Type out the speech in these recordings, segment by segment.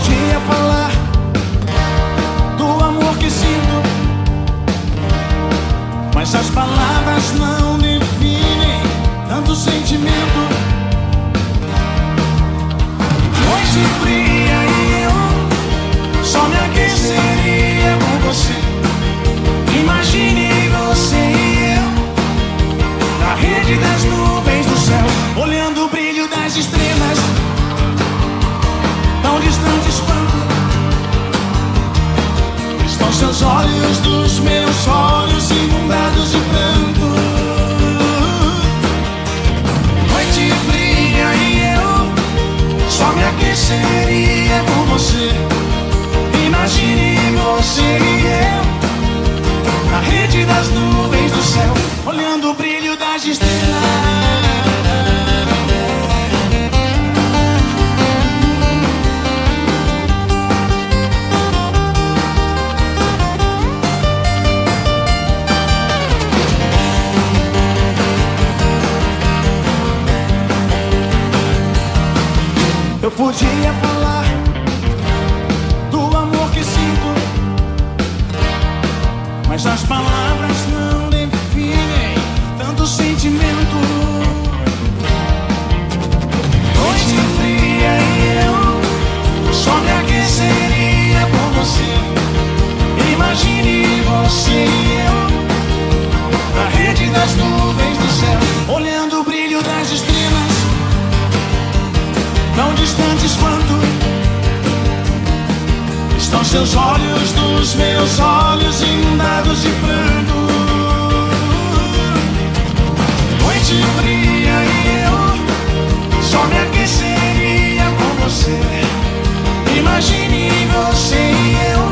podia é falar do amor que sinto, mas as palavras não definem tanto sentimento. Noite fria e eu só me aqueceria com você. Imagine você e eu na rede das nuvens do céu, olhando o brilho das estrelas. Seus olhos dos meus olhos inundados de pranto. Noite fria e eu só me aqueceria com você. Imagine você e eu na rede das nuvens do céu, olhando o brilho das estrelas. Podia falar do amor que sinto, mas as palavras não definem tanto sentimento. Tão distantes quanto estão seus olhos dos meus olhos inundados de pranto. Noite fria e eu só me aqueceria com você. Imagine você e eu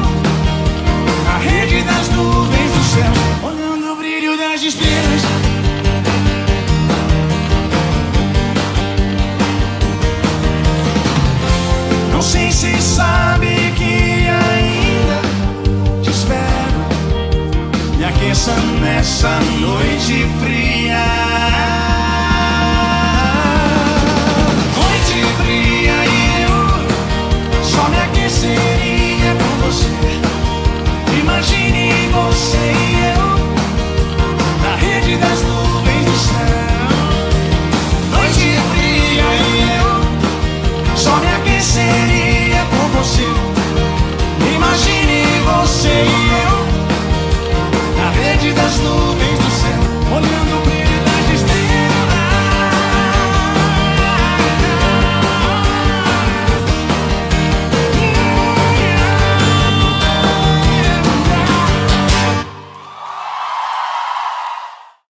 na rede das nuvens do céu, olhando o brilho das estrelas. Se sabe que ainda te espero. Me aqueça nessa noite fria.